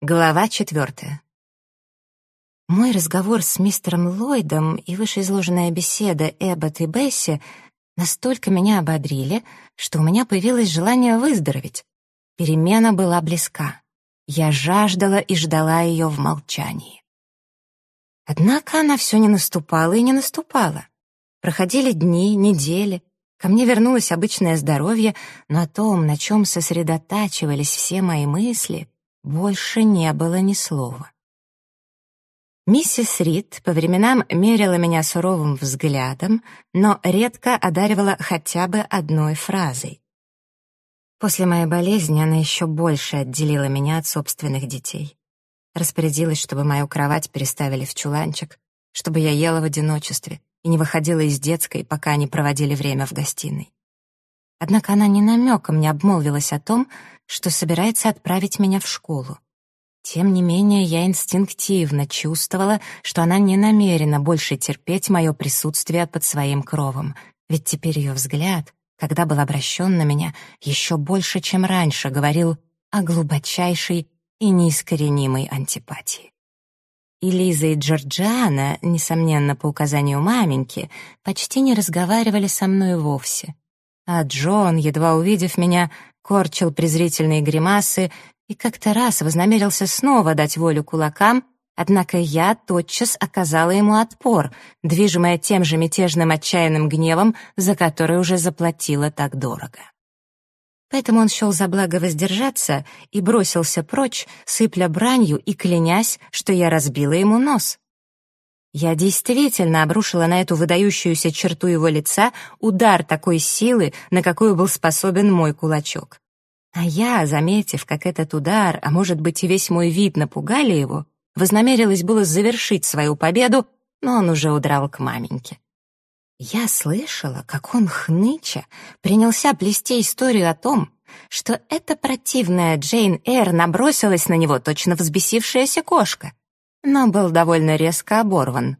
Глава четвертая. Мой разговор с мистером Ллойдом и вышеизложенная беседа Эббот и Бесси настолько меня ободрили, что у меня появилось желание выздороветь. Перемена была близка. Я жаждала и ждала ее в молчании. Однако она все не наступала и не наступала. Проходили дни, недели, ко мне вернулось обычное здоровье, но о том, на чем сосредотачивались все мои мысли — больше не было ни слова. Миссис Рид по временам мерила меня суровым взглядом, но редко одаривала хотя бы одной фразой. После моей болезни она еще больше отделила меня от собственных детей. Распорядилась, чтобы мою кровать переставили в чуланчик, чтобы я ела в одиночестве и не выходила из детской, пока они проводили время в гостиной. Однако она ни намеком не обмолвилась о том, что собирается отправить меня в школу. Тем не менее, я инстинктивно чувствовала, что она не намерена больше терпеть мое присутствие под своим кровом, ведь теперь ее взгляд, когда был обращен на меня, еще больше, чем раньше, говорил о глубочайшей и неискоренимой антипатии. И Лиза и Джорджиана, несомненно, по указанию маменьки, почти не разговаривали со мной вовсе. А Джон, едва увидев меня, корчил презрительные гримасы и как-то раз вознамерился снова дать волю кулакам, однако я тотчас оказала ему отпор, движимая тем же мятежным отчаянным гневом, за который уже заплатила так дорого. Поэтому он счел за благо воздержаться и бросился прочь, сыпля бранью и клянясь, что я разбила ему нос. Я действительно обрушила на эту выдающуюся черту его лица удар такой силы, на какую был способен мой кулачок. А я, заметив, как этот удар, а может быть и весь мой вид напугали его, вознамерилась было завершить свою победу, но он уже удрал к маменьке. Я слышала, как он, хныча, принялся плести историю о том, что эта противная Джейн Эйр набросилась на него, точно взбесившаяся кошка, но был довольно резко оборван.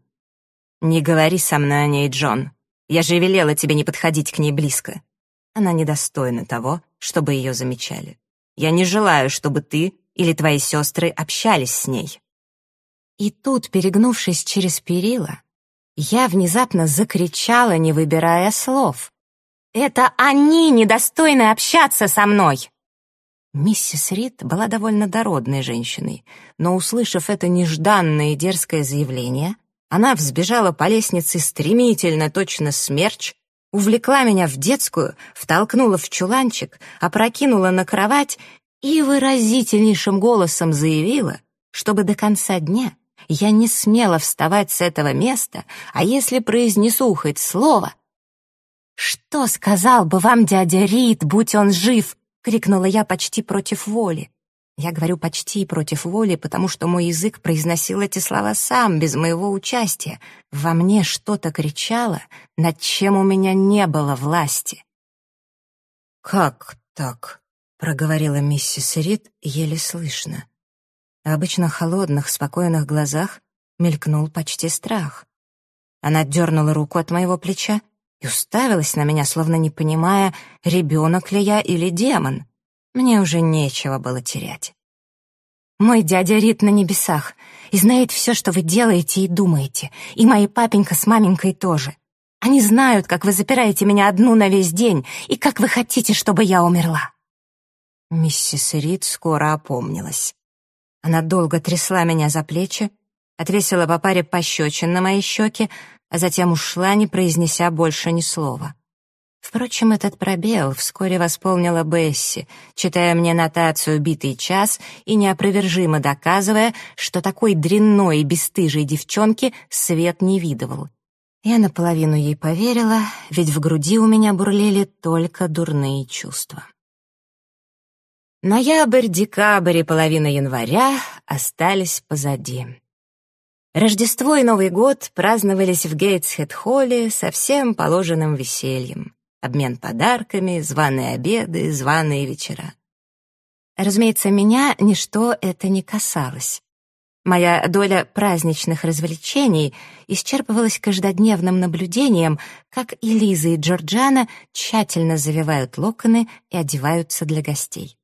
«Не говори со мной о ней, Джон. Я же велела тебе не подходить к ней близко. Она недостойна того, чтобы ее замечали. Я не желаю, чтобы ты или твои сестры общались с ней». И тут, перегнувшись через перила, я внезапно закричала, не выбирая слов. «Это они недостойны общаться со мной!» Миссис Рид была довольно дородной женщиной, но, услышав это нежданное и дерзкое заявление, она взбежала по лестнице стремительно, точно смерч, увлекла меня в детскую, втолкнула в чуланчик, опрокинула на кровать и выразительнейшим голосом заявила, чтобы до конца дня я не смела вставать с этого места, а если произнесу хоть слово... «Что сказал бы вам дядя Рид, будь он жив?» — крикнула я почти против воли. Я говорю «почти против воли», потому что мой язык произносил эти слова сам, без моего участия. Во мне что-то кричало, над чем у меня не было власти. «Как так?» — проговорила миссис Рид еле слышно. Обычно холодных, спокойных глазах мелькнул почти страх. Она дернула руку от моего плеча и уставилась на меня, словно не понимая, ребенок ли я или демон. Мне уже нечего было терять. «Мой дядя Рит на небесах и знает все, что вы делаете и думаете, и мои папенька с маменькой тоже. Они знают, как вы запираете меня одну на весь день и как вы хотите, чтобы я умерла». Миссис Рид скоро опомнилась. Она долго трясла меня за плечи, отвесила по паре пощечин на мои щеки, а затем ушла, не произнеся больше ни слова. Впрочем, этот пробел вскоре восполнила Бесси, читая мне нотацию «Битый час» и неопровержимо доказывая, что такой дрянной и бесстыжей девчонки свет не видывал. Я наполовину ей поверила, ведь в груди у меня бурлили только дурные чувства. Ноябрь, декабрь и половина января остались позади. Рождество и Новый год праздновались в Гейтсхед-холле со всем положенным весельем. Обмен подарками, званые обеды, званые вечера. Разумеется, меня ничто это не касалось. Моя доля праздничных развлечений исчерпывалась каждодневным наблюдением, как и Лиза и Джорджана тщательно завивают локоны и одеваются для гостей.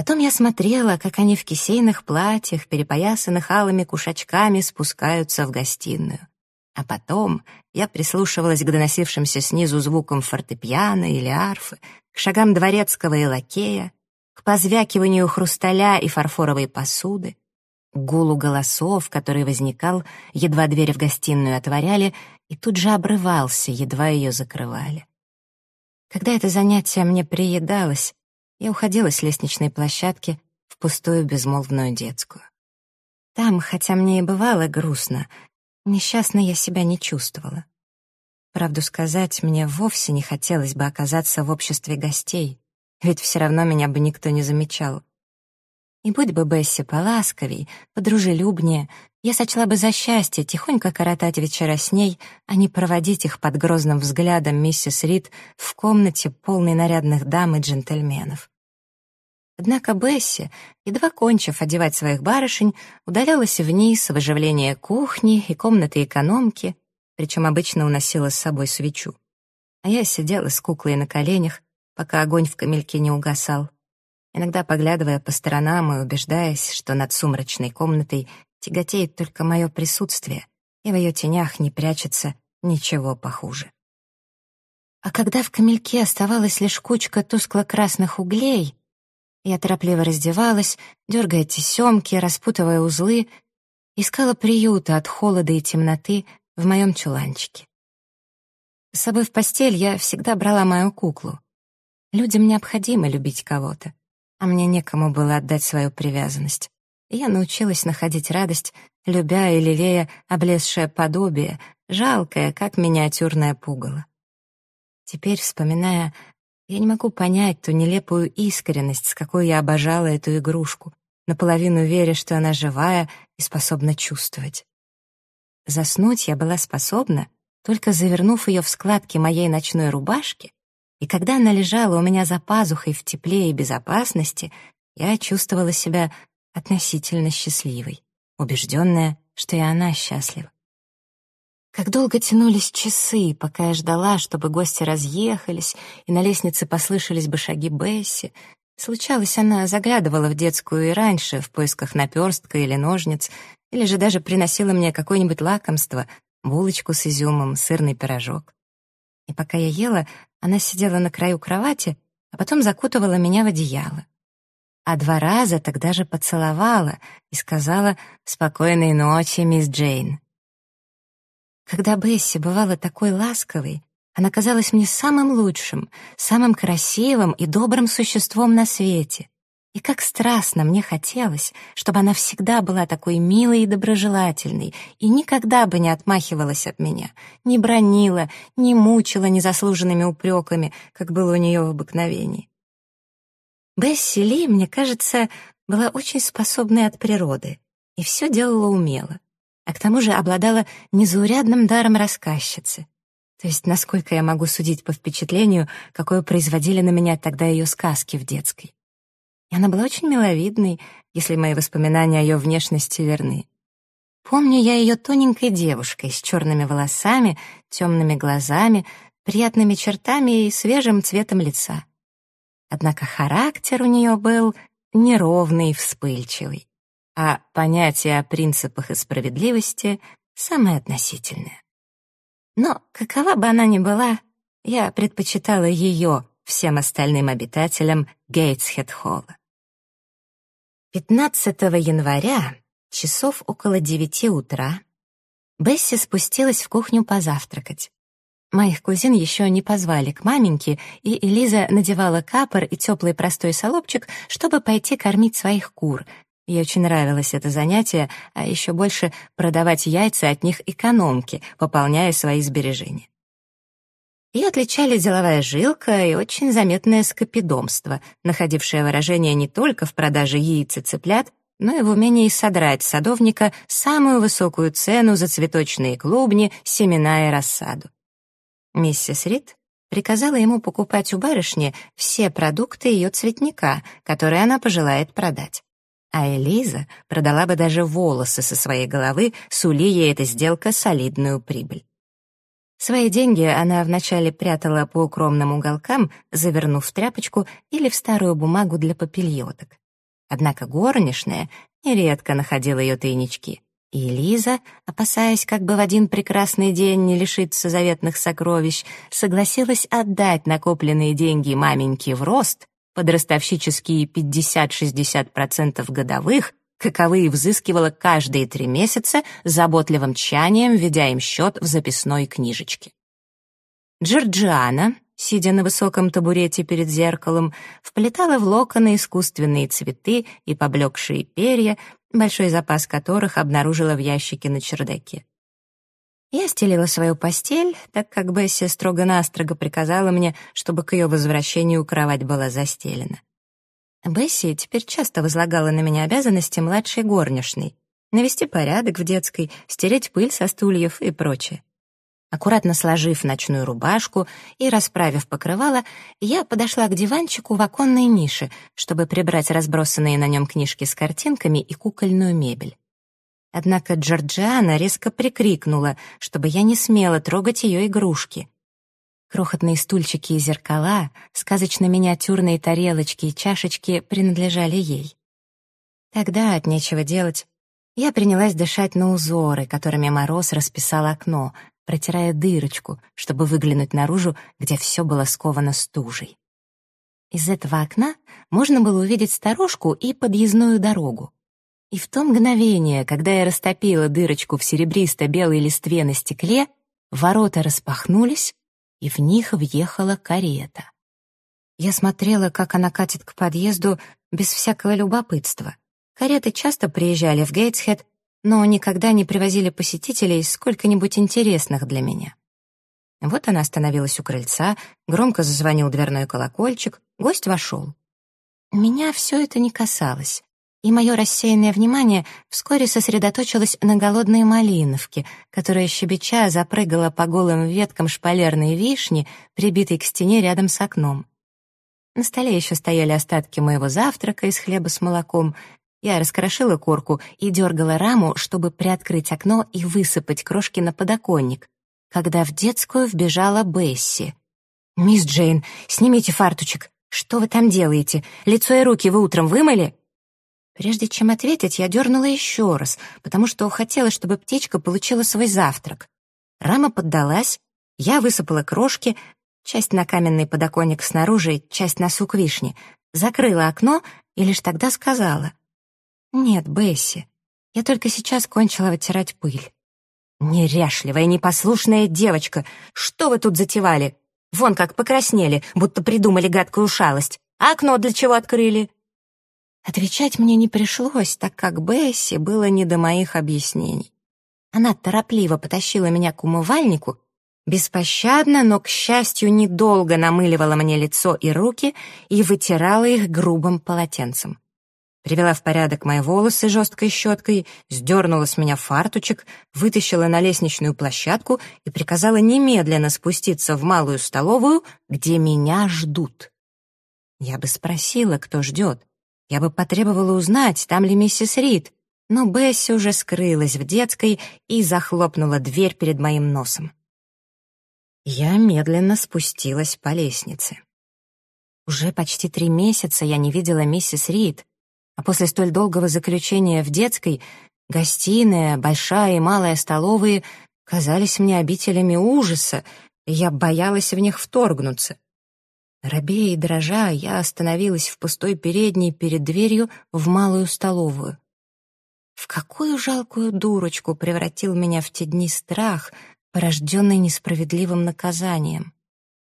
Потом я смотрела, как они в кисейных платьях, перепоясанных алыми кушачками, спускаются в гостиную. А потом я прислушивалась к доносившимся снизу звукам фортепиано или арфы, к шагам дворецкого и лакея, к позвякиванию хрусталя и фарфоровой посуды, к гулу голосов, который возникал, едва дверь в гостиную отворяли, и тут же обрывался, едва ее закрывали. Когда это занятие мне приедалось, я уходила с лестничной площадки в пустую безмолвную детскую. Там, хотя мне и бывало грустно, несчастно я себя не чувствовала. Правду сказать, мне вовсе не хотелось бы оказаться в обществе гостей, ведь все равно меня бы никто не замечал. И будь бы Бесси поласковей, подружелюбнее, я сочла бы за счастье тихонько коротать вечера с ней, а не проводить их под грозным взглядом миссис Рид в комнате, полной нарядных дам и джентльменов. Однако Бесси, едва кончив одевать своих барышень, удалялась вниз в оживление кухни и комнаты экономки, причем обычно уносила с собой свечу. А я сидела с куклой на коленях, пока огонь в камельке не угасал, иногда поглядывая по сторонам и убеждаясь, что над сумрачной комнатой тяготеет только мое присутствие, и в ее тенях не прячется ничего похуже. А когда в камельке оставалась лишь кучка тускло-красных углей, я торопливо раздевалась, дергая тесемки, распутывая узлы, искала приюта от холода и темноты в моем чуланчике. С собой в постель я всегда брала мою куклу. Людям необходимо любить кого-то, а мне некому было отдать свою привязанность. Я научилась находить радость, любя и лелея облезшее подобие, жалкое, как миниатюрное пугало. Теперь, вспоминая, я не могу понять ту нелепую искренность, с какой я обожала эту игрушку, наполовину веря, что она живая и способна чувствовать. Заснуть я была способна, только завернув ее в складки моей ночной рубашки, и когда она лежала у меня за пазухой в тепле и безопасности, я чувствовала себя относительно счастливой, убежденная, что и она счастлива. Как долго тянулись часы, пока я ждала, чтобы гости разъехались, и на лестнице послышались бы шаги Бесси. Случалось, она заглядывала в детскую и раньше, в поисках наперстка или ножниц, или же даже приносила мне какое-нибудь лакомство, булочку с изюмом, сырный пирожок. И пока я ела, она сидела на краю кровати, а потом закутывала меня в одеяло. А два раза тогда же поцеловала и сказала «Спокойной ночи, мисс Джейн». Когда Бесси бывала такой ласковой, она казалась мне самым лучшим, самым красивым и добрым существом на свете. И как страстно мне хотелось, чтобы она всегда была такой милой и доброжелательной и никогда бы не отмахивалась от меня, не бронила, не мучила незаслуженными упреками, как было у нее в обыкновении. Бесси Ли, мне кажется, была очень способной от природы и все делала умело, а к тому же обладала незаурядным даром рассказчицы. То есть, насколько я могу судить по впечатлению, какое производили на меня тогда ее сказки в детской. И она была очень миловидной, если мои воспоминания о ее внешности верны. Помню я ее тоненькой девушкой с черными волосами, темными глазами, приятными чертами и свежим цветом лица. Однако характер у нее был неровный и вспыльчивый, а понятие о принципах и справедливости самое относительное. Но, какова бы она ни была, я предпочитала ее всем остальным обитателям Гейтсхед-холла. 15 января, часов около девяти утра, Бесси спустилась в кухню позавтракать. Моих кузин еще не позвали к маменьке, и Элиза надевала капор и теплый простой солобчик, чтобы пойти кормить своих кур. Ей очень нравилось это занятие, а еще больше продавать яйца от них экономки, пополняя свои сбережения. Ее отличали деловая жилка и очень заметное скопидомство, находившее выражение не только в продаже яиц и цыплят, но и в умении содрать садовника самую высокую цену за цветочные клубни, семена и рассаду. Миссис Рид приказала ему покупать у барышни все продукты ее цветника, которые она пожелает продать. А Элиза продала бы даже волосы со своей головы, сули ей эта сделка солидную прибыль. Свои деньги она вначале прятала по укромным уголкам, завернув в тряпочку или в старую бумагу для попельоток. Однако горничная нередко находила ее тайнички. И Лиза, опасаясь, как бы в один прекрасный день не лишиться заветных сокровищ, согласилась отдать накопленные деньги маменьке в рост под ростовщические 50-60% годовых, каковые взыскивала каждые три месяца заботливым тщанием, ведя им счет в записной книжечке. Джорджиана, сидя на высоком табурете перед зеркалом, вплетала в локоны искусственные цветы и поблекшие перья, большой запас которых обнаружила в ящике на чердаке. Я стелила свою постель, так как Бесси строго-настрого приказала мне, чтобы к ее возвращению кровать была застелена. Бесси теперь часто возлагала на меня обязанности младшей горничной — навести порядок в детской, стереть пыль со стульев и прочее. Аккуратно сложив ночную рубашку и расправив покрывало, я подошла к диванчику в оконной нише, чтобы прибрать разбросанные на нем книжки с картинками и кукольную мебель. Однако Джорджиана резко прикрикнула, чтобы я не смела трогать ее игрушки. Крохотные стульчики и зеркала, сказочно-миниатюрные тарелочки и чашечки принадлежали ей. Тогда, от нечего делать, я принялась дышать на узоры, которыми Мороз расписал окно, протирая дырочку, чтобы выглянуть наружу, где все было сковано стужей. Из этого окна можно было увидеть сторожку и подъездную дорогу. И в то мгновение, когда я растопила дырочку в серебристо-белой листве на стекле, ворота распахнулись, и в них въехала карета. Я смотрела, как она катит к подъезду без всякого любопытства. Кареты часто приезжали в Гейтсхед, но никогда не привозили посетителей сколько-нибудь интересных для меня. Вот она остановилась у крыльца, громко зазвонил дверной колокольчик, гость вошел. Меня все это не касалось, и мое рассеянное внимание вскоре сосредоточилось на голодной малиновке, которая щебеча запрыгала по голым веткам шпалерной вишни, прибитой к стене рядом с окном. На столе еще стояли остатки моего завтрака из хлеба с молоком, я раскрошила корку и дергала раму, чтобы приоткрыть окно и высыпать крошки на подоконник, когда в детскую вбежала Бесси. «Мисс Джейн, снимите фартучек. Что вы там делаете? Лицо и руки вы утром вымыли?» Прежде чем ответить, я дернула еще раз, потому что хотела, чтобы птичка получила свой завтрак. Рама поддалась, я высыпала крошки, часть на каменный подоконник снаружи, часть на сук вишни, закрыла окно и лишь тогда сказала. «Нет, Бесси, я только сейчас кончила вытирать пыль». «Неряшливая, непослушная девочка! Что вы тут затевали? Вон как покраснели, будто придумали гадкую шалость. А окно для чего открыли?» Отвечать мне не пришлось, так как Бесси было не до моих объяснений. Она торопливо потащила меня к умывальнику, беспощадно, но, к счастью, недолго намыливала мне лицо и руки и вытирала их грубым полотенцем привела в порядок мои волосы жесткой щеткой, сдернула с меня фартучек, вытащила на лестничную площадку и приказала немедленно спуститься в малую столовую, где меня ждут. Я бы спросила, кто ждет. Я бы потребовала узнать, там ли миссис Рид, но Бесси уже скрылась в детской и захлопнула дверь перед моим носом. Я медленно спустилась по лестнице. Уже почти три месяца я не видела миссис Рид, а после столь долгого заключения в детской гостиная, большая и малая столовые казались мне обителями ужаса, и я боялась в них вторгнуться. Робея и дрожа, я остановилась в пустой передней перед дверью в малую столовую. В какую жалкую дурочку превратил меня в те дни страх, порожденный несправедливым наказанием.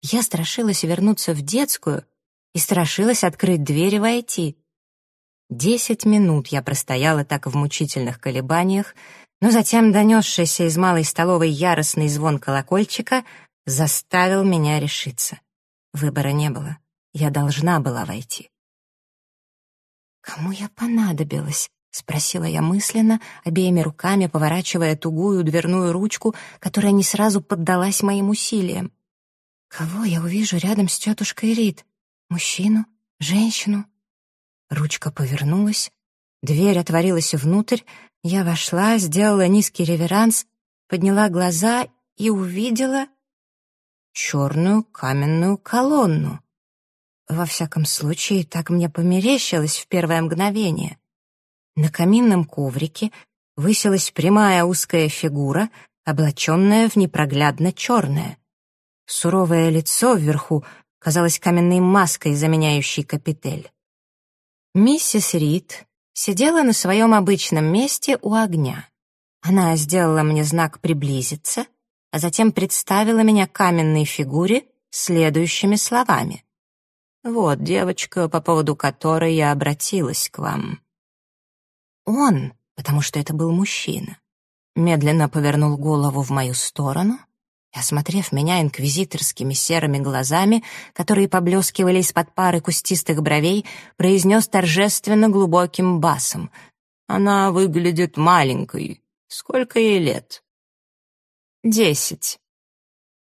Я страшилась вернуться в детскую и страшилась открыть дверь и войти. Десять минут я простояла так в мучительных колебаниях, но затем донесшийся из малой столовой яростный звон колокольчика заставил меня решиться. Выбора не было. Я должна была войти. «Кому я понадобилась?» — спросила я мысленно, обеими руками поворачивая тугую дверную ручку, которая не сразу поддалась моим усилиям. «Кого я увижу рядом с тетушкой Рид? Мужчину? Женщину?» Ручка повернулась, дверь отворилась внутрь, я вошла, сделала низкий реверанс, подняла глаза и увидела черную каменную колонну. во всяком случае, так мне померещилось в первое мгновение. На каминном коврике высилась прямая узкая фигура, облаченная в непроглядно черное. Суровое лицо вверху казалось каменной маской, заменяющей капитель. Миссис Рид сидела на своем обычном месте у огня. Она сделала мне знак «приблизиться», а затем представила меня каменной фигуре следующими словами. «Вот девочка, по поводу которой я обратилась к вам». Он, потому что это был мужчина, медленно повернул голову в мою сторону и, осмотрев меня инквизиторскими серыми глазами, которые поблескивали из-под пары кустистых бровей, произнес торжественно глубоким басом. «Она выглядит маленькой. Сколько ей лет?» «Десять».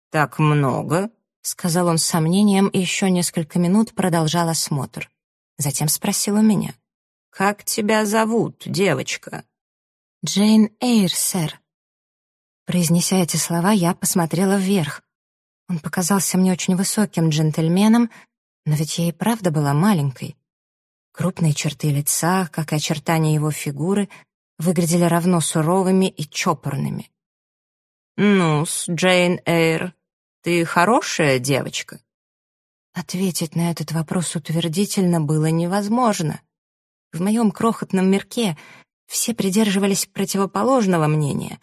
«Так много?» — сказал он с сомнением и еще несколько минут продолжал осмотр. Затем спросил у меня. «Как тебя зовут, девочка?» «Джейн Эйр, сэр». Произнеся эти слова, я посмотрела вверх. Он показался мне очень высоким джентльменом, но ведь я и правда была маленькой. Крупные черты лица, как и очертания его фигуры, выглядели равно суровыми и чопорными. «Ну-с, Джейн Эйр, ты хорошая девочка?» Ответить на этот вопрос утвердительно было невозможно. В моем крохотном мирке все придерживались противоположного мнения,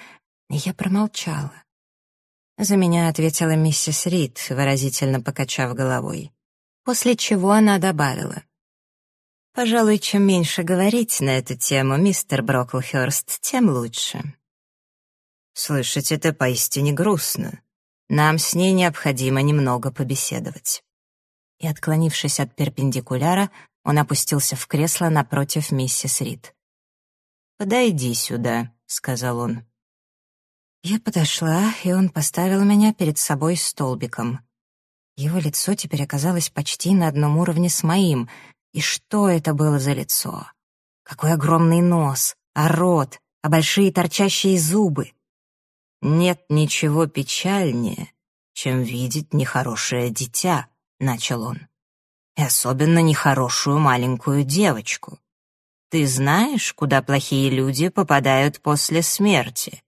я промолчала. За меня ответила миссис Рид, выразительно покачав головой. После чего она добавила. «Пожалуй, чем меньше говорить на эту тему, мистер Броклхёрст, тем лучше». «Слышать это поистине грустно», нам с ней необходимо немного побеседовать». И, отклонившись от перпендикуляра, он опустился в кресло напротив миссис Рид. «Подойди сюда», — сказал он. Я подошла, и он поставил меня перед собой столбиком. Его лицо теперь оказалось почти на одном уровне с моим. И что это было за лицо? Какой огромный нос, а рот, а большие торчащие зубы. «Нет ничего печальнее, чем видеть нехорошее дитя», — начал он. «И особенно нехорошую маленькую девочку. Ты знаешь, куда плохие люди попадают после смерти?»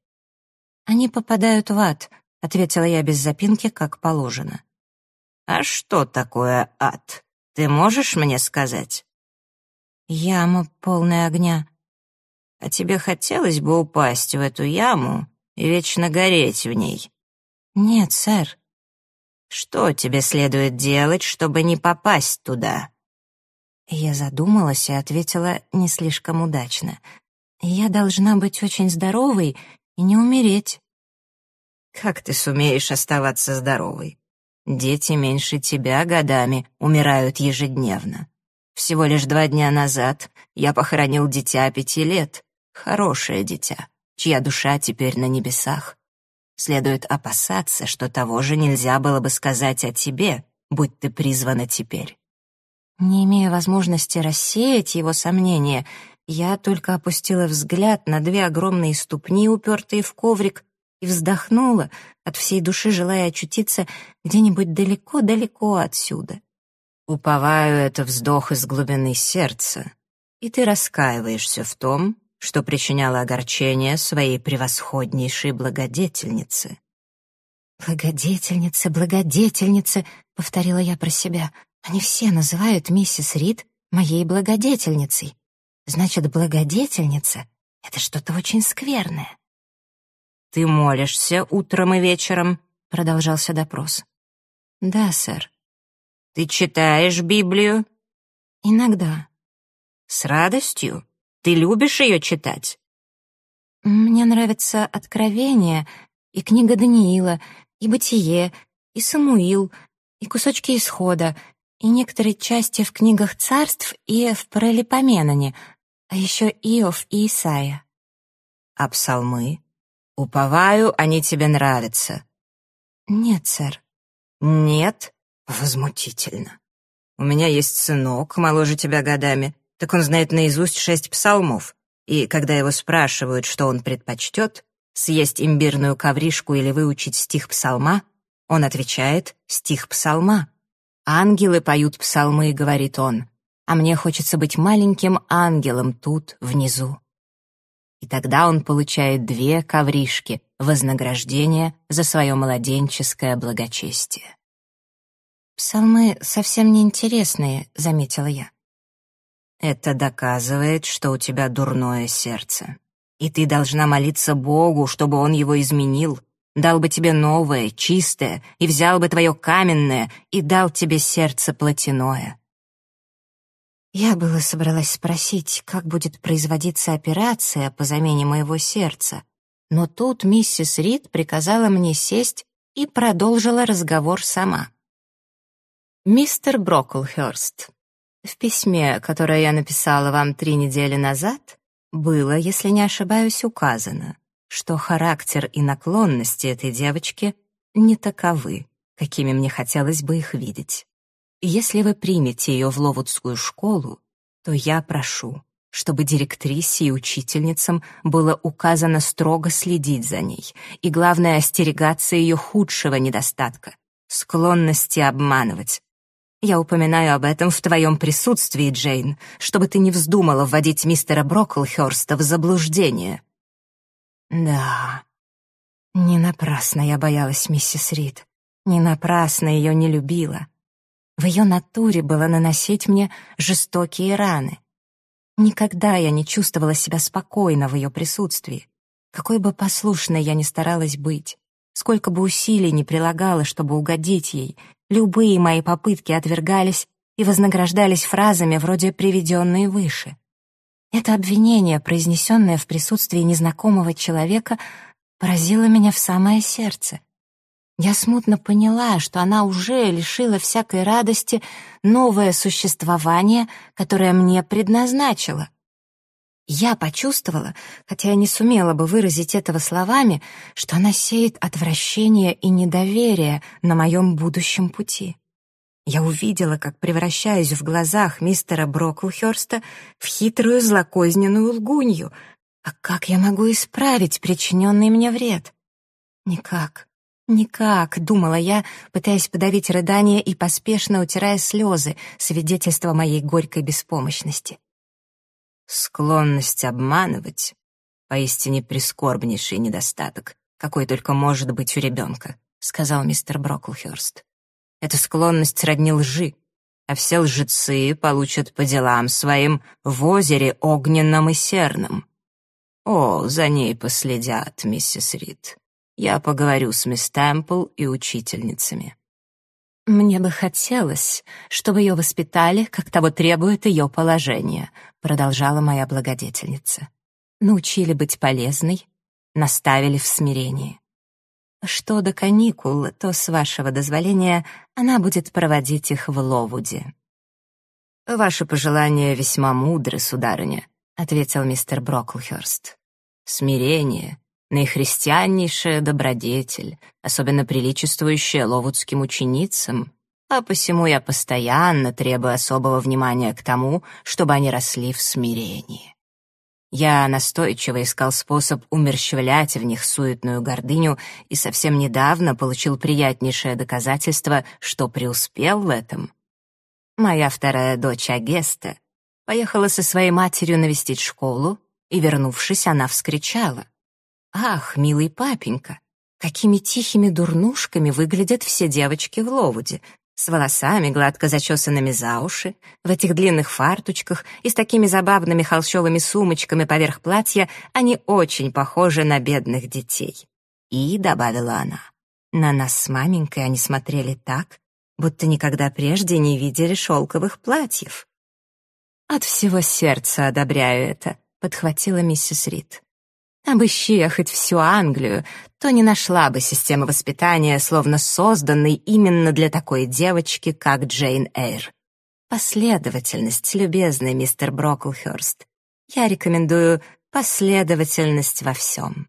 «Они попадают в ад», — ответила я без запинки, как положено. «А что такое ад? Ты можешь мне сказать?» «Яма, полная огня». «А тебе хотелось бы упасть в эту яму и вечно гореть в ней. Нет, сэр. Что тебе следует делать, чтобы не попасть туда? Я задумалась и ответила не слишком удачно. Я должна быть очень здоровой и не умереть. Как ты сумеешь оставаться здоровой? Дети меньше тебя годами умирают ежедневно. Всего лишь два дня назад я похоронил дитя пяти лет. Хорошее дитя чья душа теперь на небесах. Следует опасаться, что того же нельзя было бы сказать о тебе, будь ты призвана теперь. Не имея возможности рассеять его сомнения, я только опустила взгляд на две огромные ступни, упертые в коврик, и вздохнула, от всей души желая очутиться где-нибудь далеко-далеко отсюда. Уповаю, это вздох из глубины сердца, и ты раскаиваешься в том, что причиняло огорчение своей превосходнейшей благодетельнице. «Благодетельница, благодетельница», — повторила я про себя. «Они все называют миссис Рид моей благодетельницей. Значит, благодетельница — это что-то очень скверное». «Ты молишься утром и вечером?» — продолжался допрос. «Да, сэр». «Ты читаешь Библию?» «Иногда». «С радостью?» Ты любишь ее читать?» «Мне нравится Откровение и книга Даниила, и Бытие, и Самуил, и кусочки Исхода, и некоторые части в книгах царств и в Паралипоменоне, а еще Иов и Исаия». «А псалмы? Уповаю, они тебе нравятся». «Нет, сэр». «Нет? Возмутительно. У меня есть сынок, моложе тебя годами, так он знает наизусть шесть псалмов, и когда его спрашивают, что он предпочтет, съесть имбирную ковришку или выучить стих псалма, он отвечает «стих псалма». Ангелы поют псалмы, говорит он, а мне хочется быть маленьким ангелом тут, внизу. И тогда он получает две ковришки вознаграждение за свое младенческое благочестие. «Псалмы совсем неинтересные», — заметила я. «Это доказывает, что у тебя дурное сердце, и ты должна молиться Богу, чтобы Он его изменил, дал бы тебе новое, чистое, и взял бы твое каменное, и дал тебе сердце плотяное. Я было собралась спросить, как будет производиться операция по замене моего сердца, но тут миссис Рид приказала мне сесть и продолжила разговор сама. «Мистер Броклхёрст, в письме, которое я написала вам три недели назад, было, если не ошибаюсь, указано, что характер и наклонности этой девочки не таковы, какими мне хотелось бы их видеть. Если вы примете ее в Ловудскую школу, то я прошу, чтобы директрисе и учительницам было указано строго следить за ней и, главное, остерегаться ее худшего недостатка — склонности обманывать. Я упоминаю об этом в твоем присутствии, Джейн, чтобы ты не вздумала вводить мистера Броклхёрста в заблуждение. Да, не напрасно я боялась миссис Рид. Не напрасно ее не любила. В ее натуре было наносить мне жестокие раны. Никогда я не чувствовала себя спокойно в ее присутствии. Какой бы послушной я ни старалась быть, сколько бы усилий ни прилагала, чтобы угодить ей, любые мои попытки отвергались и вознаграждались фразами вроде приведенные выше. Это обвинение, произнесенное в присутствии незнакомого человека, поразило меня в самое сердце. Я смутно поняла, что она уже лишила всякой радости новое существование, которое мне предназначила. Я почувствовала, хотя я не сумела бы выразить этого словами, что она сеет отвращение и недоверие на моем будущем пути. Я увидела, как превращаюсь в глазах мистера Броклхёрста в хитрую злокозненную лгунью. А как я могу исправить причиненный мне вред? Никак. «Никак», — думала я, пытаясь подавить рыдание и поспешно утирая слезы, свидетельство моей горькой беспомощности. Склонность обманывать — поистине прискорбнейший недостаток, какой только может быть у ребенка, — сказал мистер Броклхёрст. Эта склонность сродни лжи, а все лжецы получат по делам своим в озере огненном и серном. О, за ней последят, миссис Рид. Я поговорю с мисс Темпл и учительницами. «Мне бы хотелось, чтобы ее воспитали, как того требует ее положение», продолжала моя благодетельница. «Научили быть полезной, наставили в смирении. Что до каникул, то, с вашего дозволения, она будет проводить их в Ловуде». «Ваши пожелания весьма мудры, сударыня», — ответил мистер Броклхёрст. «Смирение наихристианнейшая добродетель, особенно приличествующая ловудским ученицам, а посему я постоянно требую особого внимания к тому, чтобы они росли в смирении. Я настойчиво искал способ умерщвлять в них суетную гордыню и совсем недавно получил приятнейшее доказательство, что преуспел в этом. Моя вторая дочь Агеста поехала со своей матерью навестить школу, и, вернувшись, она вскричала. «Ах, милый папенька, какими тихими дурнушками выглядят все девочки в Ловуде, с волосами, гладко зачесанными за уши, в этих длинных фарточках и с такими забавными холщовыми сумочками поверх платья они очень похожи на бедных детей». И, добавила она, на нас с маменькой они смотрели так, будто никогда прежде не видели шелковых платьев. «От всего сердца одобряю это», — подхватила миссис Рид. Обыщи я хоть всю Англию, то не нашла бы системы воспитания, словно созданной именно для такой девочки, как Джейн Эйр. Последовательность, любезный мистер Броклхёрст. Я рекомендую последовательность во всем.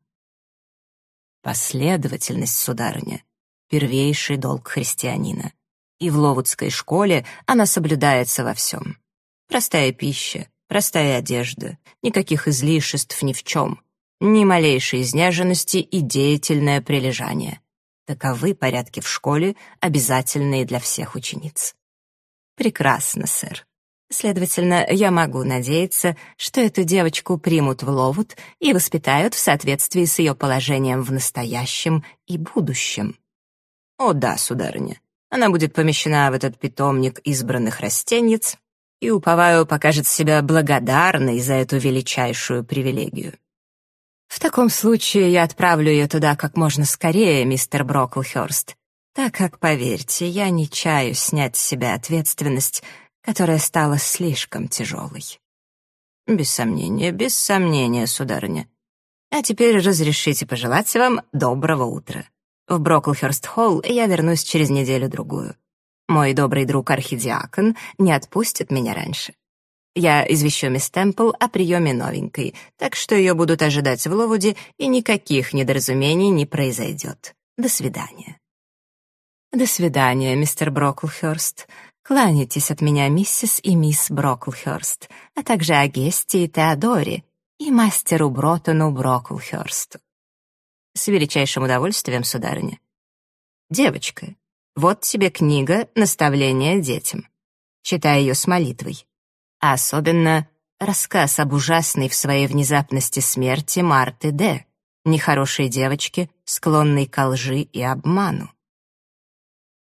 Последовательность, сударыня, первейший долг христианина. И в Ловудской школе она соблюдается во всем. Простая пища, простая одежда, никаких излишеств ни в чем — ни малейшей изнеженности и деятельное прилежание. Таковы порядки в школе, обязательные для всех учениц. Прекрасно, сэр. Следовательно, я могу надеяться, что эту девочку примут в Ловут и воспитают в соответствии с ее положением в настоящем и будущем. О да, сударыня, она будет помещена в этот питомник избранных растенец и, уповаю, покажет себя благодарной за эту величайшую привилегию. В таком случае я отправлю ее туда как можно скорее, мистер Броклхёрст, так как, поверьте, я не чаю снять с себя ответственность которая стала слишком тяжелой. Без сомнения, без сомнения, сударыня. А теперь разрешите пожелать вам доброго утра. В Броклхерст-холл я вернусь через неделю-другую. Мой добрый друг архидиакон не отпустит меня раньше. Я извещу мисс Темпл о приеме новенькой, так что ее будут ожидать в Ловуде, и никаких недоразумений не произойдет. До свидания. До свидания, мистер Броклхерст. Кланяйтесь от меня, миссис и мисс Броклхёрст, а также Агесте и Теодоре и мастеру Бротону Броклхёрсту. С величайшим удовольствием, сударыня. Девочка, вот тебе книга «Наставление детям». Читай ее с молитвой. А особенно рассказ об ужасной в своей внезапности смерти Марты Д., нехорошей девочке, склонной к лжи и обману.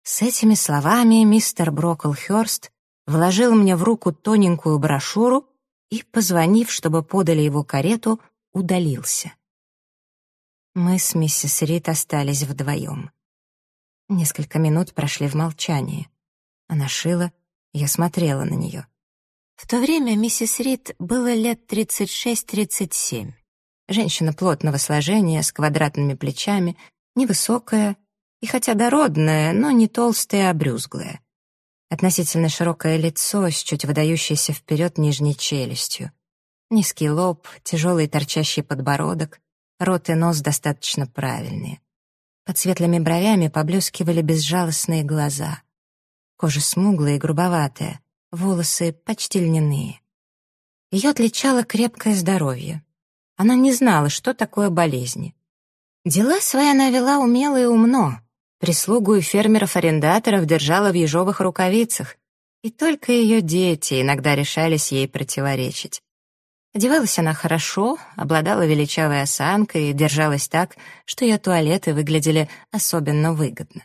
С этими словами мистер Броклхёрст вложил мне в руку тоненькую брошюру и, позвонив, чтобы подали его карету, удалился. Мы с миссис Рид остались вдвоем. Несколько минут прошли в молчании. Она шила, я смотрела на нее. В то время миссис Рид было лет 36-37. Женщина плотного сложения, с квадратными плечами, невысокая, и хотя дородная, но не толстая, а брюзглая. Относительно широкое лицо с чуть выдающейся вперед нижней челюстью. Низкий лоб, тяжелый торчащий подбородок, рот и нос достаточно правильные. Под светлыми бровями поблескивали безжалостные глаза. Кожа смуглая и грубоватая, волосы почти льняные. Ее отличало крепкое здоровье. Она не знала, что такое болезни. Дела свои она вела умело и умно, Прислугу и фермеров-арендаторов держала в ежовых рукавицах, и только ее дети иногда решались ей противоречить. Одевалась она хорошо, обладала величавой осанкой и держалась так, что ее туалеты выглядели особенно выгодно.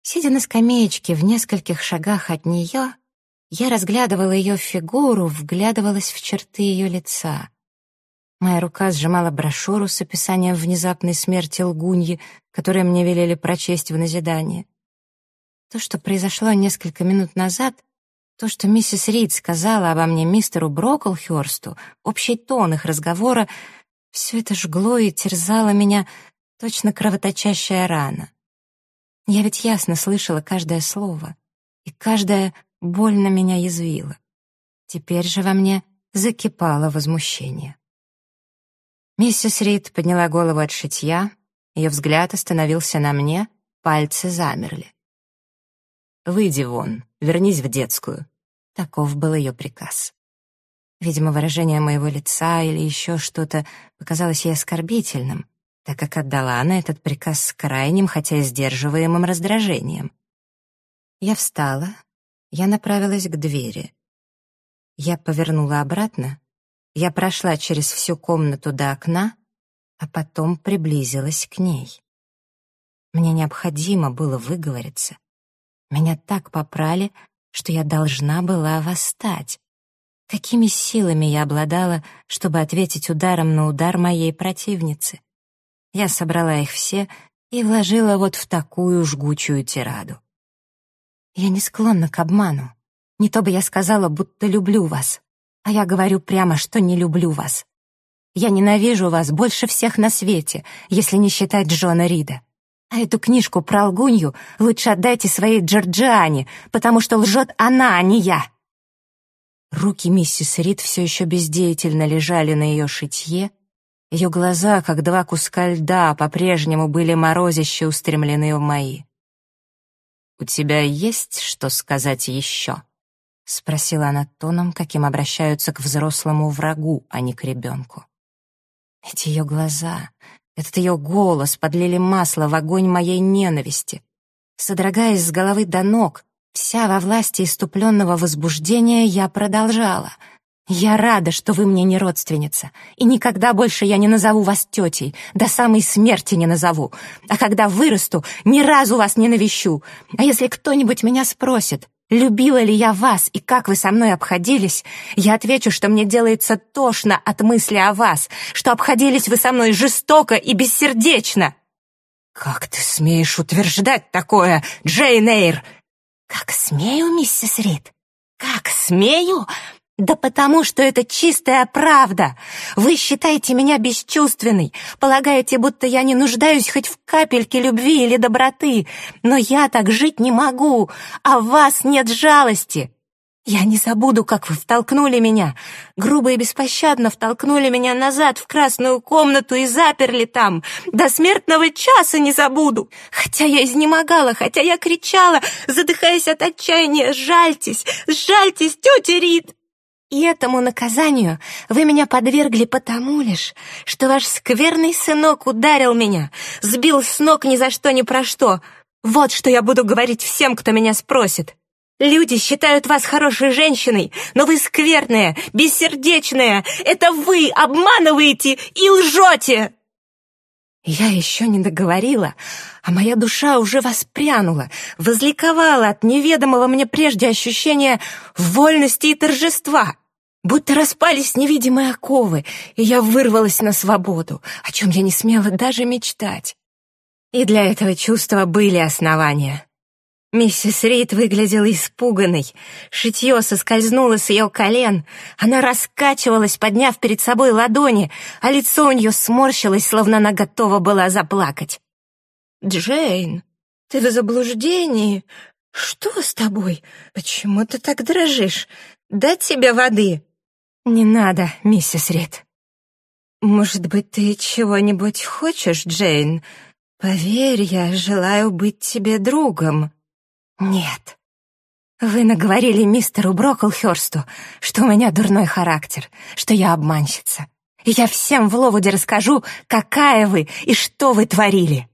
Сидя на скамеечке в нескольких шагах от нее, я разглядывала ее фигуру, вглядывалась в черты ее лица. Моя рука сжимала брошюру с описанием внезапной смерти лгуньи, которую мне велели прочесть в назидание. То, что произошло несколько минут назад, то, что миссис Рид сказала обо мне мистеру Броклхёрсту, общий тон их разговора, все это жгло и терзало меня, точно кровоточащая рана. Я ведь ясно слышала каждое слово, и каждое больно меня язвило. Теперь же во мне закипало возмущение. Миссис Рид подняла голову от шитья, ее взгляд остановился на мне, пальцы замерли. «Выйди вон, вернись в детскую». Таков был ее приказ. Видимо, выражение моего лица или еще что-то показалось ей оскорбительным, так как отдала она этот приказ с крайним, хотя и сдерживаемым раздражением. Я встала, я направилась к двери. Я повернула обратно я прошла через всю комнату до окна, а потом приблизилась к ней. Мне необходимо было выговориться. Меня так попрали, что я должна была восстать. Какими силами я обладала, чтобы ответить ударом на удар моей противницы? Я собрала их все и вложила вот в такую жгучую тираду. Я не склонна к обману. Не то бы я сказала, будто люблю вас. А я говорю прямо, что не люблю вас. Я ненавижу вас больше всех на свете, если не считать Джона Рида. А эту книжку про лгунью лучше отдайте своей Джорджиане, потому что лжет она, а не я. Руки миссис Рид все еще бездеятельно лежали на ее шитье, ее глаза, как два куска льда, по-прежнему были морозище устремлены в мои. «У тебя есть что сказать еще?» — спросила она тоном, каким обращаются к взрослому врагу, а не к ребенку. Эти ее глаза, этот ее голос подлили масло в огонь моей ненависти. Содрогаясь с головы до ног, Вся во власти иступленного возбуждения я продолжала. «Я рада, что вы мне не родственница, и никогда больше я не назову вас тетей, до самой смерти не назову. А когда вырасту, ни разу вас не навещу. А если кто-нибудь меня спросит, любила ли я вас и как вы со мной обходились, я отвечу, что мне делается тошно от мысли о вас, что обходились вы со мной жестоко и бессердечно». «Как ты смеешь утверждать такое, Джейн Эйр?» «Как смею, миссис Рид? Как смею? Да потому что это чистая правда. Вы считаете меня бесчувственной, полагаете, будто я не нуждаюсь хоть в капельке любви или доброты, но я так жить не могу, а в вас нет жалости. Я не забуду, как вы втолкнули меня, грубо и беспощадно втолкнули меня назад в красную комнату и заперли там. До смертного часа не забуду. Хотя я изнемогала, хотя я кричала, задыхаясь от отчаяния. Жальтесь, жальтесь, тетя Рит! И этому наказанию вы меня подвергли потому лишь, что ваш скверный сынок ударил меня, сбил с ног ни за что ни про что. Вот что я буду говорить всем, кто меня спросит. Люди считают вас хорошей женщиной, но вы скверная, бессердечная. Это вы обманываете и лжете!» Я еще не договорила, а моя душа уже воспрянула, возликовала от неведомого мне прежде ощущения вольности и торжества. Будто распались невидимые оковы, и я вырвалась на свободу, о чем я не смела даже мечтать. И для этого чувства были основания. Миссис Рид выглядела испуганной. Шитье соскользнуло с ее колен. Она раскачивалась, подняв перед собой ладони, а лицо у нее сморщилось, словно она готова была заплакать. «Джейн, ты в заблуждении? Что с тобой? Почему ты так дрожишь? Дать тебе воды?» «Не надо, миссис Рид». «Может быть, ты чего-нибудь хочешь, Джейн? Поверь, я желаю быть тебе другом». «Нет. Вы наговорили мистеру Броклхёрсту, что у меня дурной характер, что я обманщица. Я всем в Ловуде расскажу, какая вы и что вы творили».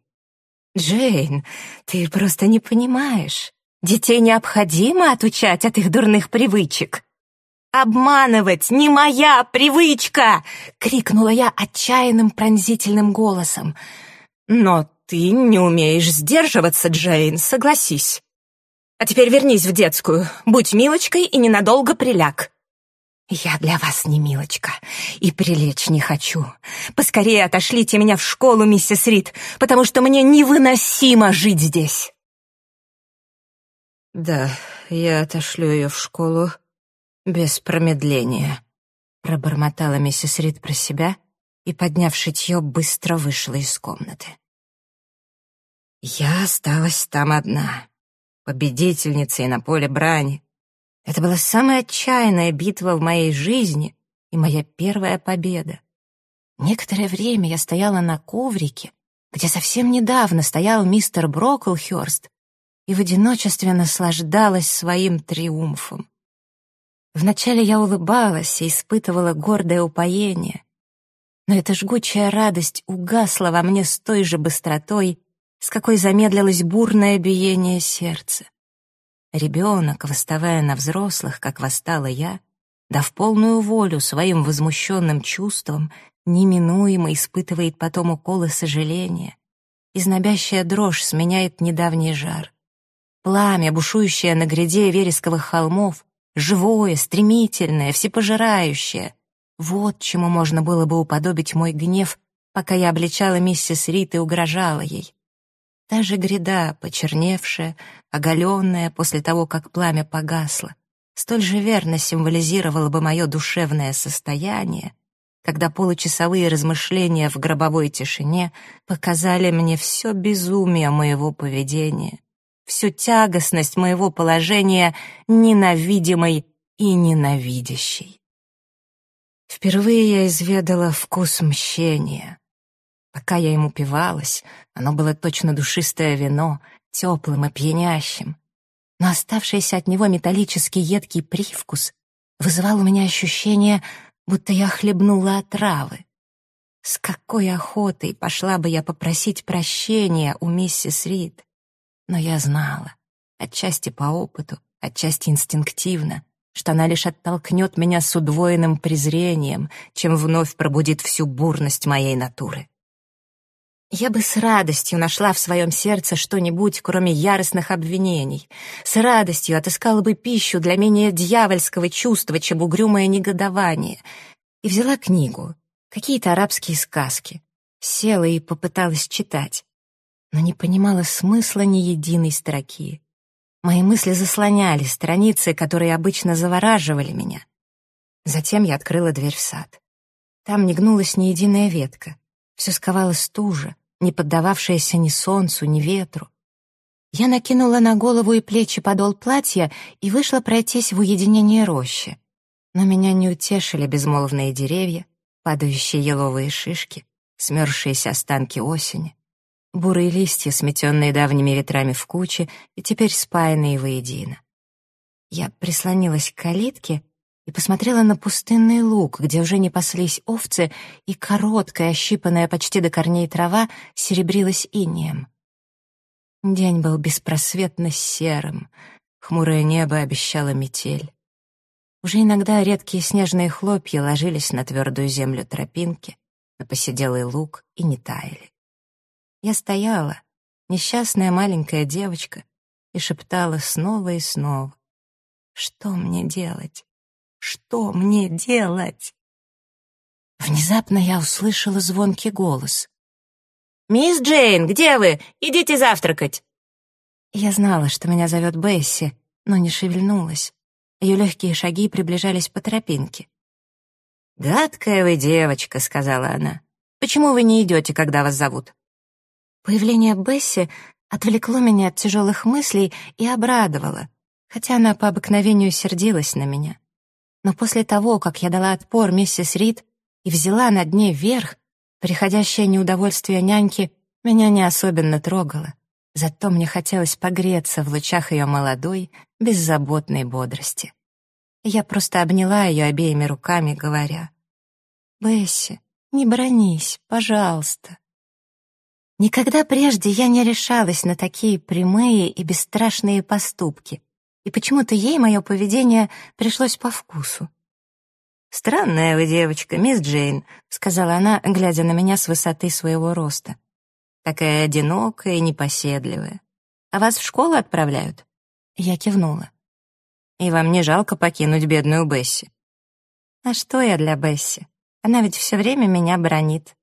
«Джейн, ты просто не понимаешь. Детей необходимо отучать от их дурных привычек». «Обманывать не моя привычка!» — крикнула я отчаянным пронзительным голосом. «Но ты не умеешь сдерживаться, Джейн, согласись. А теперь вернись в детскую, будь милочкой и ненадолго приляг». «Я для вас не милочка, и прилечь не хочу. Поскорее отошлите меня в школу, миссис Рид, потому что мне невыносимо жить здесь». «Да, я отошлю ее в школу без промедления», — пробормотала миссис Рид про себя и, подняв шитье, быстро вышла из комнаты. Я осталась там одна победительницей на поле брани. Это была самая отчаянная битва в моей жизни и моя первая победа. Некоторое время я стояла на коврике, где совсем недавно стоял мистер Броклхёрст, и в одиночестве наслаждалась своим триумфом. Вначале я улыбалась и испытывала гордое упоение, но эта жгучая радость угасла во мне с той же быстротой, с какой замедлилось бурное биение сердца. Ребенок, восставая на взрослых, как восстала я, дав полную волю своим возмущенным чувствам, неминуемо испытывает потом уколы сожаления. Изнобящая дрожь сменяет недавний жар. Пламя, бушующее на гряде вересковых холмов, живое, стремительное, всепожирающее. Вот чему можно было бы уподобить мой гнев, пока я обличала миссис Рит и угрожала ей. Та же гряда, почерневшая, оголенная после того, как пламя погасло, столь же верно символизировала бы мое душевное состояние, когда получасовые размышления в гробовой тишине показали мне все безумие моего поведения, всю тягостность моего положения ненавидимой и ненавидящей. Впервые я изведала вкус мщения, Пока я ему пивалась, оно было точно душистое вино, теплым и пьянящим. Но оставшийся от него металлический едкий привкус вызывал у меня ощущение, будто я хлебнула отравы. С какой охотой пошла бы я попросить прощения у миссис Рид. Но я знала, отчасти по опыту, отчасти инстинктивно, что она лишь оттолкнет меня с удвоенным презрением, чем вновь пробудит всю бурность моей натуры. Я бы с радостью нашла в своем сердце что-нибудь, кроме яростных обвинений. С радостью отыскала бы пищу для менее дьявольского чувства, чем угрюмое негодование. И взяла книгу, какие-то арабские сказки. Села и попыталась читать, но не понимала смысла ни единой строки. Мои мысли заслоняли страницы, которые обычно завораживали меня. Затем я открыла дверь в сад. Там не гнулась ни единая ветка. Все сковало стужа, не поддававшаяся ни солнцу, ни ветру. Я накинула на голову и плечи подол платья и вышла пройтись в уединение рощи. Но меня не утешили безмолвные деревья, падающие еловые шишки, смерзшиеся останки осени бурые листья, сметенные давними ветрами в куче и теперь спаянные воедино. Я прислонилась к калитке и посмотрела на пустынный луг, где уже не паслись овцы, и короткая, ощипанная почти до корней трава серебрилась инеем. День был беспросветно серым, хмурое небо обещало метель. Уже иногда редкие снежные хлопья ложились на твердую землю тропинки, на поседелый луг и не таяли. Я стояла, несчастная маленькая девочка, и шептала снова и снова. «Что мне делать? Что мне делать?» Внезапно я услышала звонкий голос. «Мисс Джейн, где вы? Идите завтракать!» Я знала, что меня зовет Бесси, но не шевельнулась. Ее легкие шаги приближались по тропинке. «Гадкая вы девочка», — сказала она. «Почему вы не идете, когда вас зовут?» Появление Бесси отвлекло меня от тяжелых мыслей и обрадовало, хотя она по обыкновению сердилась на меня. Но после того, как я дала отпор миссис Рид и взяла над ней верх, приходящее неудовольствие няньки меня не особенно трогало. Зато мне хотелось погреться в лучах ее молодой, беззаботной бодрости. Я просто обняла ее обеими руками, говоря, «Бесси, не бронись, пожалуйста». Никогда прежде я не решалась на такие прямые и бесстрашные поступки, и почему-то ей мое поведение пришлось по вкусу. «Странная вы девочка, мисс Джейн», — сказала она, глядя на меня с высоты своего роста. «Такая одинокая и непоседливая. А вас в школу отправляют?» Я кивнула. «И вам не жалко покинуть бедную Бесси?» «А что я для Бесси? Она ведь все время меня бронит.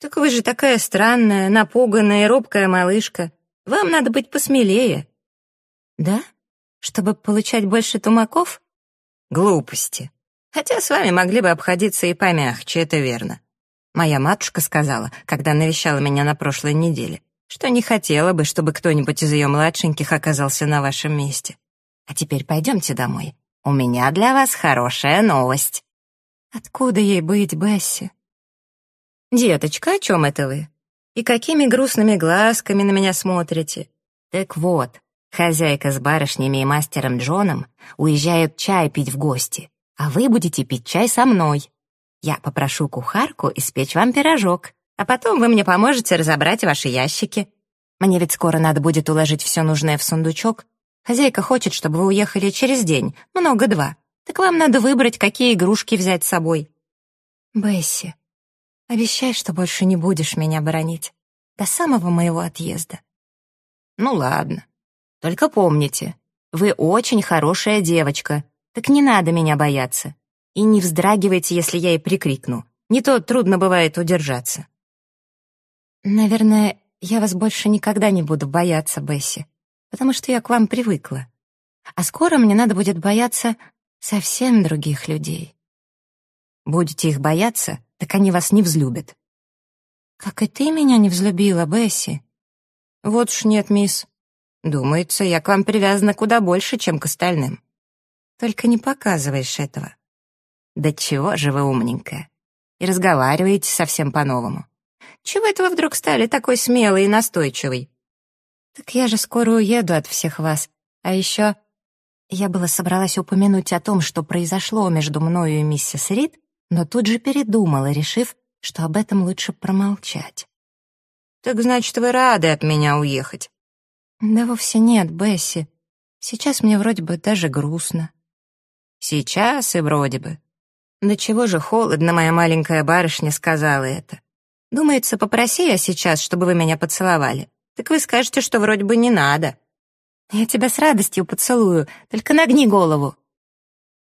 «Так вы же такая странная, напуганная робкая малышка. Вам надо быть посмелее». «Да? Чтобы получать больше тумаков?» «Глупости. Хотя с вами могли бы обходиться и помягче, это верно. Моя матушка сказала, когда навещала меня на прошлой неделе, что не хотела бы, чтобы кто-нибудь из ее младшеньких оказался на вашем месте. А теперь пойдемте домой. У меня для вас хорошая новость». «Откуда ей быть, Бесси?» «Деточка, о чем это вы? И какими грустными глазками на меня смотрите?» «Так вот, хозяйка с барышнями и мастером Джоном уезжают чай пить в гости, а вы будете пить чай со мной. Я попрошу кухарку испечь вам пирожок, а потом вы мне поможете разобрать ваши ящики. Мне ведь скоро надо будет уложить все нужное в сундучок. Хозяйка хочет, чтобы вы уехали через день, много-два. Так вам надо выбрать, какие игрушки взять с собой». «Бесси, Обещай, что больше не будешь меня бронить. До самого моего отъезда. Ну ладно. Только помните, вы очень хорошая девочка, так не надо меня бояться. И не вздрагивайте, если я и прикрикну. Не то трудно бывает удержаться. Наверное, я вас больше никогда не буду бояться, Бесси, потому что я к вам привыкла. А скоро мне надо будет бояться совсем других людей. Будете их бояться, так они вас не взлюбят». «Как и ты меня не взлюбила, Бесси?» «Вот уж нет, мисс. Думается, я к вам привязана куда больше, чем к остальным. Только не показываешь этого». «Да чего же вы умненькая? И разговариваете совсем по-новому. Чего это вы вдруг стали такой смелой и настойчивой?» «Так я же скоро уеду от всех вас. А еще...» Я была собралась упомянуть о том, что произошло между мною и миссис Рид, но тут же передумала, решив, что об этом лучше промолчать. «Так значит, вы рады от меня уехать?» Да вовсе нет, Бесси. Сейчас мне вроде бы даже грустно. Сейчас и вроде бы. Да чего же холодно моя маленькая барышня сказала это. Думается, попроси я сейчас, чтобы вы меня поцеловали. Так вы скажете, что вроде бы не надо. Я тебя с радостью поцелую, только нагни голову.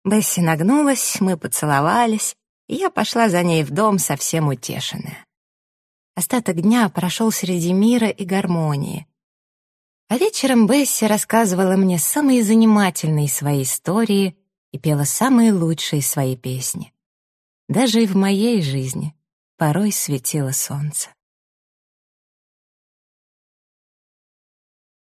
Бесси нагнулась, мы поцеловались, и я пошла за ней в дом совсем утешенная. Остаток дня прошел среди мира и гармонии. А вечером Бесси рассказывала мне самые занимательные свои истории и пела самые лучшие свои песни. Даже и в моей жизни порой светило солнце.